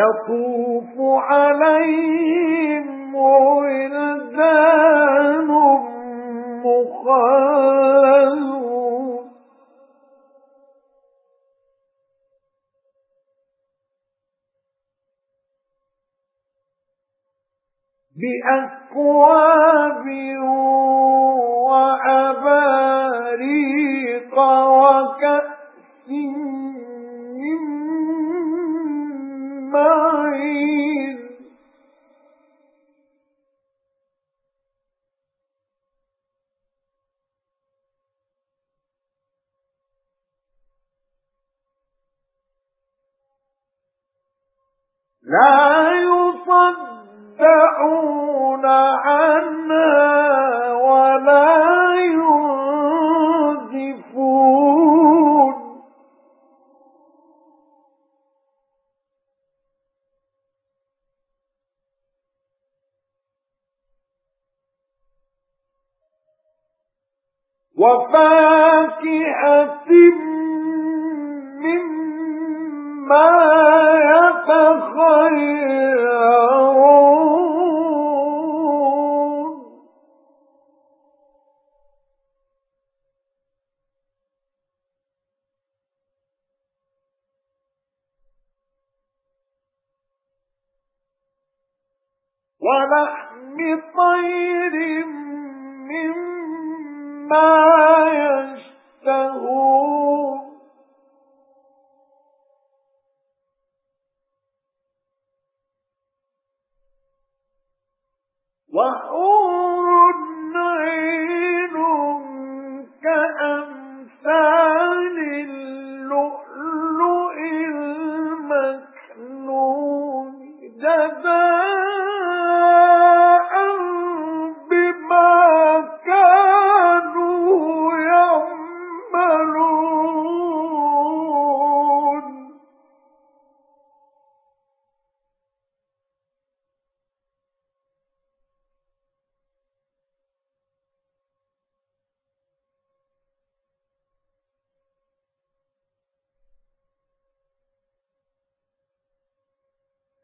يَطُوفُ عَلَيْهِمْ وِلْدَانٌ مُخَلَّدُونَ. بِأَكْوَابٍ وَأَبَارِيقَ لَا يُصَدَّعُونَ عَنْهَا وَلَا يُنزِفُونَ. وَفَاكِهَةٍ مِّمَّا يَتَخَيَّرُونَ وَلَحْمِ طَيْرٍ مِّمَّا يَشْتَهُونَ وَحُورٌ